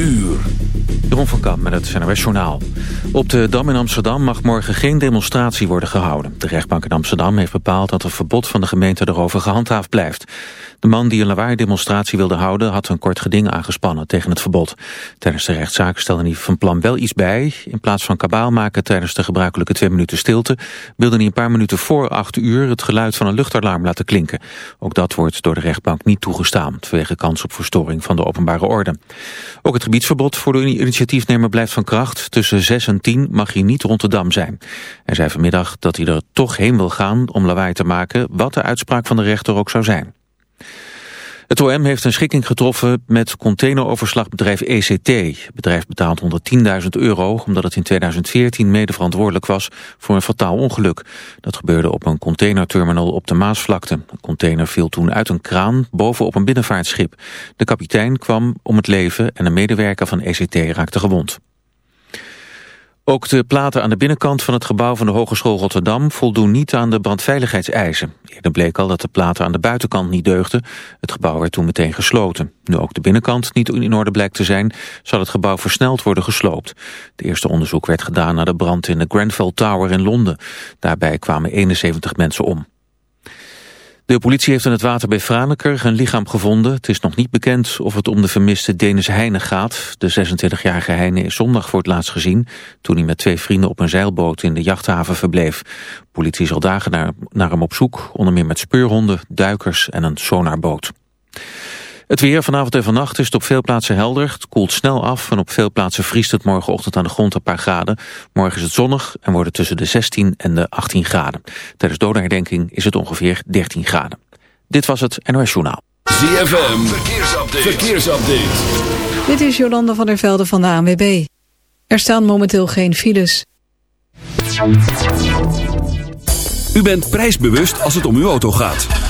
uur. Jeroen van Kamp met het NOS Journaal. Op de Dam in Amsterdam mag morgen geen demonstratie worden gehouden. De rechtbank in Amsterdam heeft bepaald dat het verbod van de gemeente erover gehandhaafd blijft. De man die een lawaai-demonstratie wilde houden had een kort geding aangespannen tegen het verbod. Tijdens de rechtszaak stelde hij van plan wel iets bij. In plaats van kabaal maken tijdens de gebruikelijke twee minuten stilte... wilde hij een paar minuten voor acht uur het geluid van een luchtalarm laten klinken. Ook dat wordt door de rechtbank niet toegestaan... vanwege kans op verstoring van de openbare orde. Ook het gebiedsverbod voor de initiatiefnemer blijft van kracht. Tussen 6 en 10 mag hij niet rond de Dam zijn. Hij zei vanmiddag dat hij er toch heen wil gaan om lawaai te maken... wat de uitspraak van de rechter ook zou zijn. Het OM heeft een schikking getroffen met containeroverslagbedrijf ECT. Het bedrijf betaalt 110.000 euro omdat het in 2014 mede verantwoordelijk was voor een fataal ongeluk. Dat gebeurde op een containerterminal op de Maasvlakte. De container viel toen uit een kraan bovenop een binnenvaartschip. De kapitein kwam om het leven en een medewerker van ECT raakte gewond. Ook de platen aan de binnenkant van het gebouw van de Hogeschool Rotterdam voldoen niet aan de brandveiligheidseisen. Eerder bleek al dat de platen aan de buitenkant niet deugden. Het gebouw werd toen meteen gesloten. Nu ook de binnenkant niet in orde blijkt te zijn, zal het gebouw versneld worden gesloopt. De eerste onderzoek werd gedaan naar de brand in de Grenfell Tower in Londen. Daarbij kwamen 71 mensen om. De politie heeft in het water bij Franeker een lichaam gevonden. Het is nog niet bekend of het om de vermiste Denis Heine gaat. De 26-jarige Heine is zondag voor het laatst gezien... toen hij met twee vrienden op een zeilboot in de jachthaven verbleef. Politie is al dagen naar, naar hem op zoek, onder meer met speurhonden, duikers en een sonarboot. Het weer vanavond en vannacht is het op veel plaatsen helder. Het koelt snel af en op veel plaatsen vriest het morgenochtend aan de grond een paar graden. Morgen is het zonnig en wordt het tussen de 16 en de 18 graden. Tijdens dodenherdenking is het ongeveer 13 graden. Dit was het NOS Journaal. ZFM, verkeersupdate. verkeersupdate. Dit is Jolanda van der Velde van de ANWB. Er staan momenteel geen files. U bent prijsbewust als het om uw auto gaat.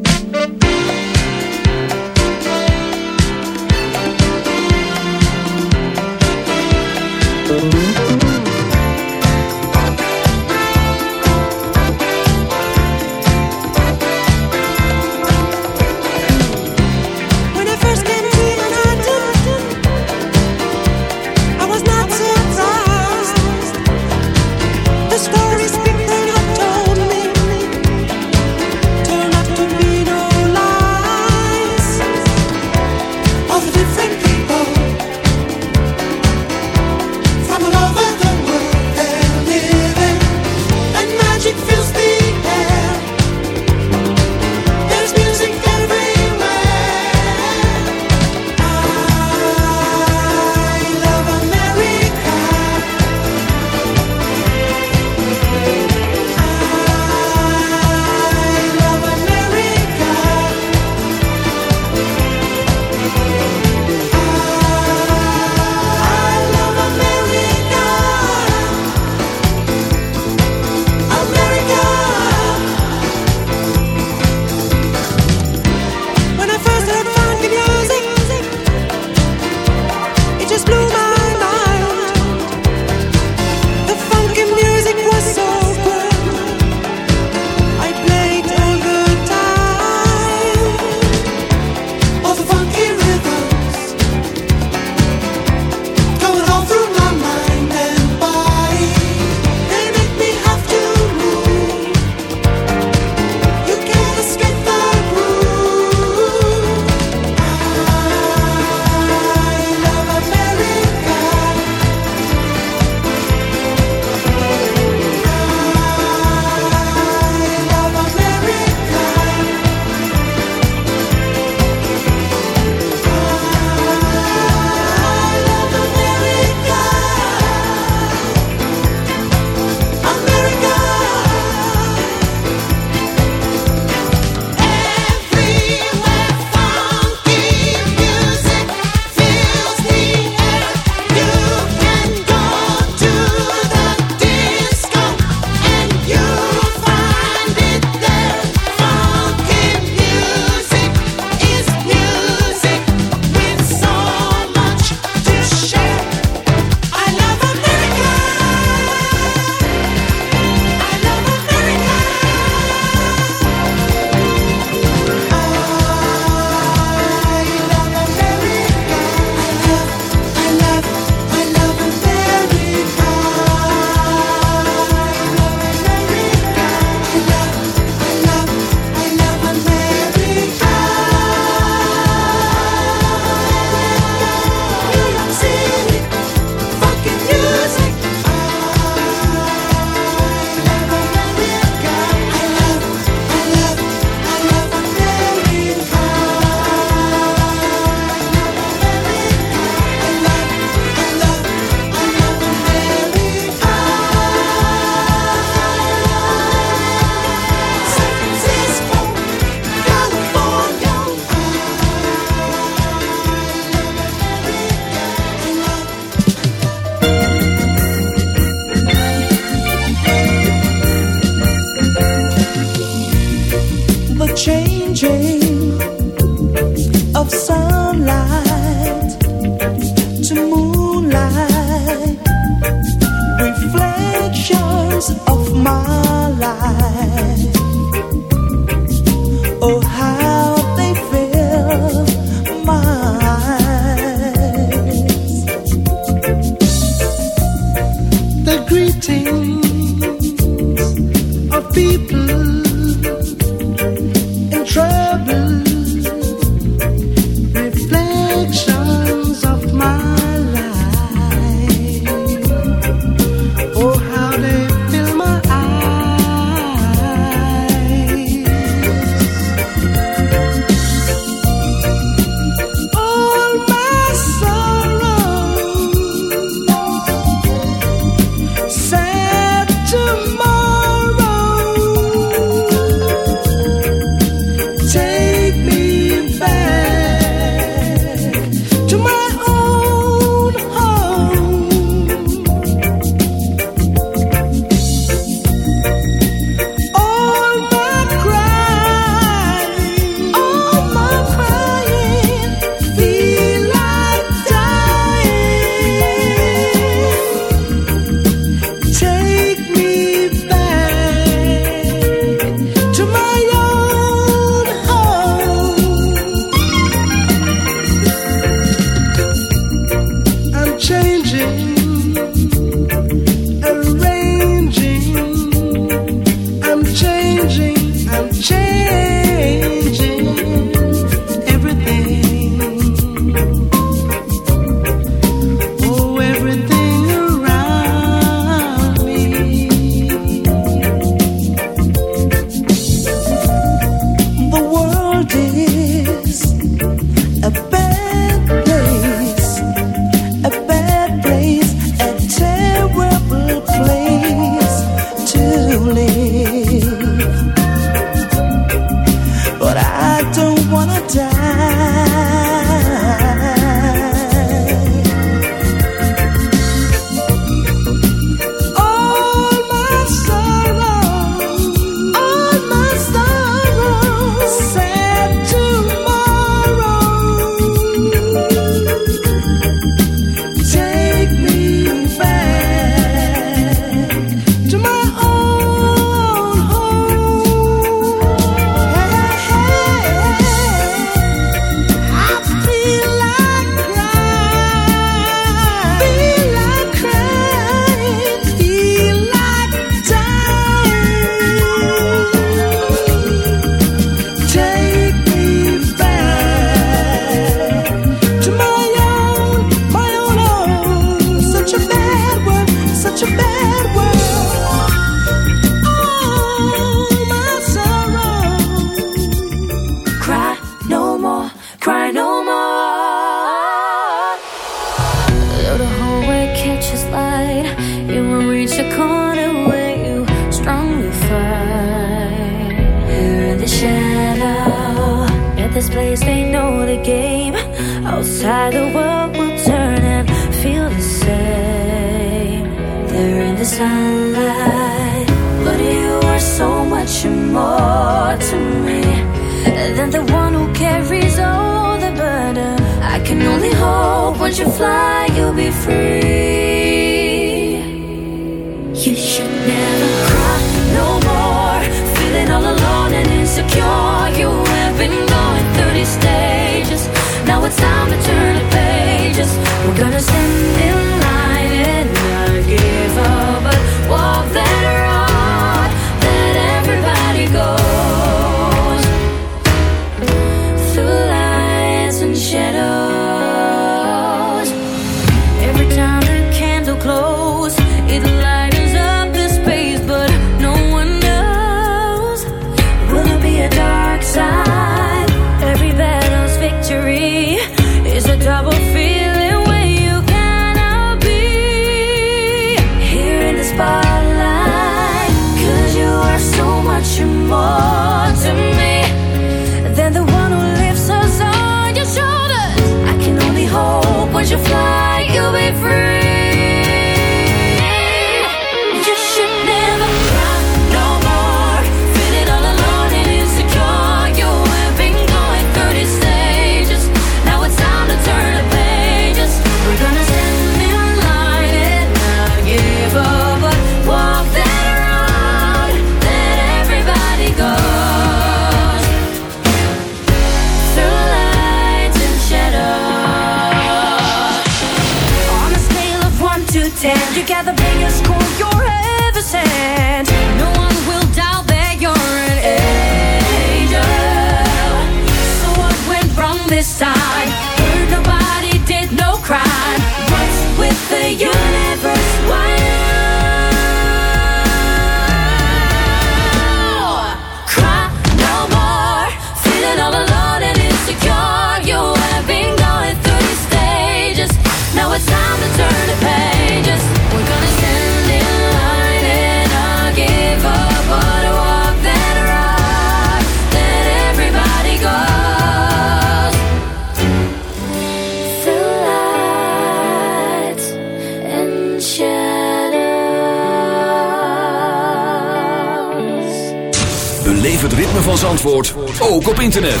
internet.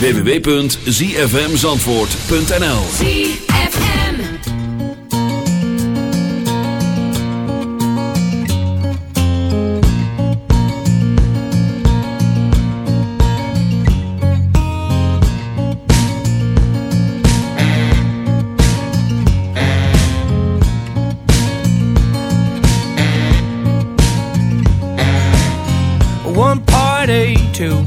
www.zfmzandvoort.nl One party, two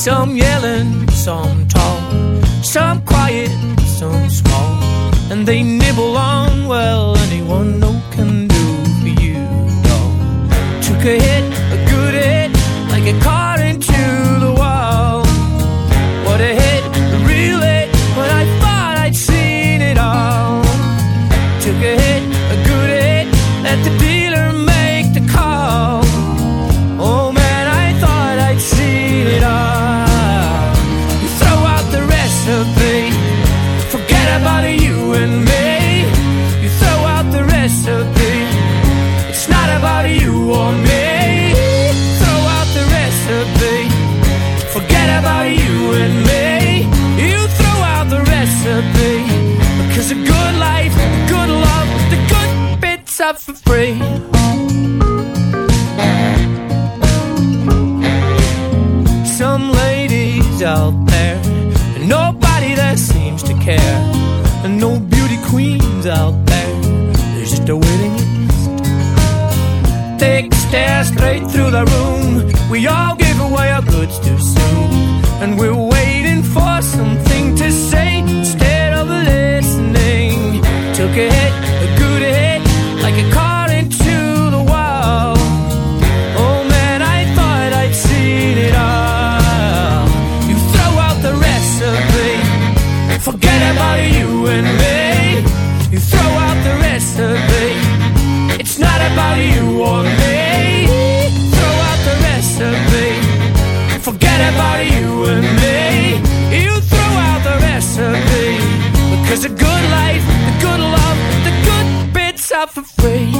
Some yelling, some tall, some quiet, some small, and they nibble on well. and we'll Afraid.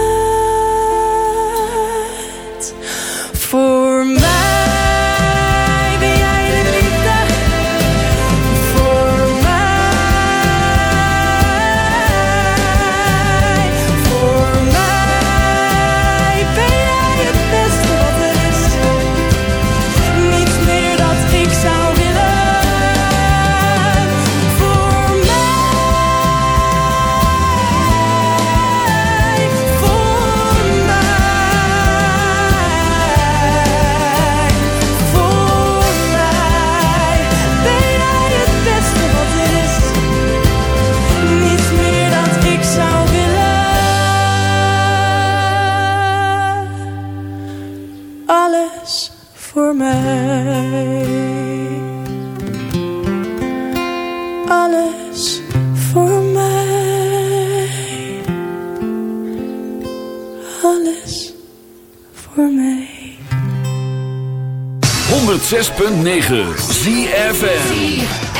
106.9 ZFN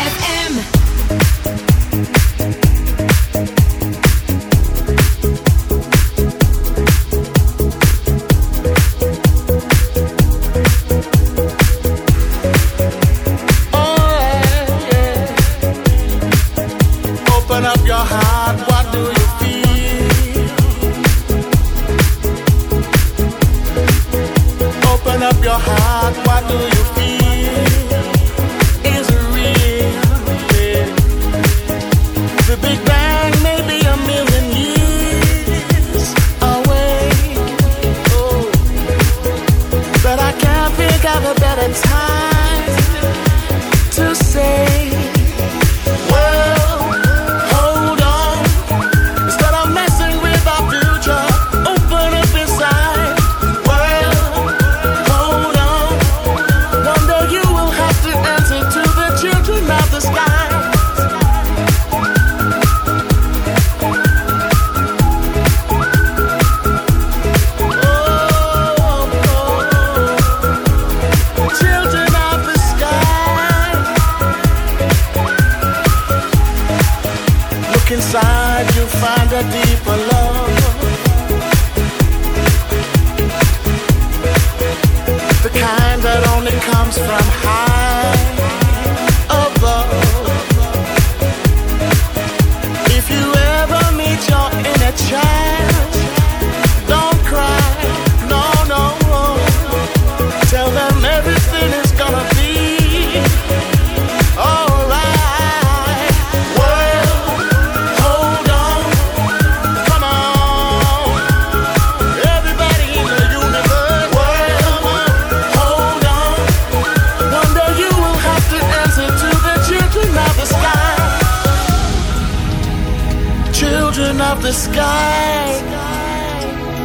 the sky.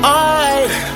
I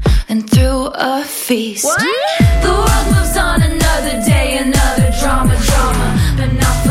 threw a feast. The world moves on another day, another drama, drama. But not for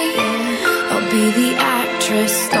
Actress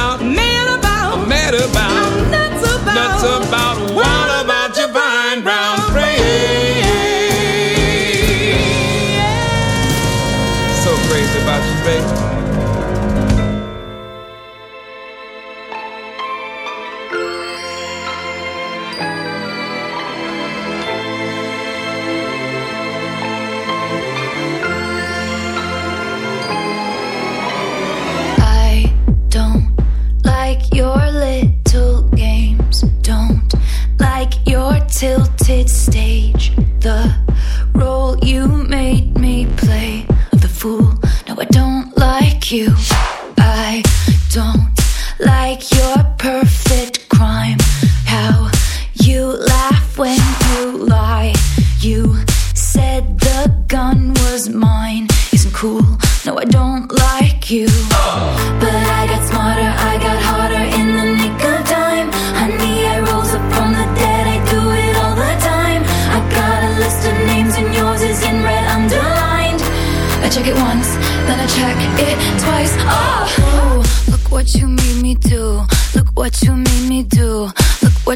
nuts about. What about your fine brown frame? So crazy about you, baby.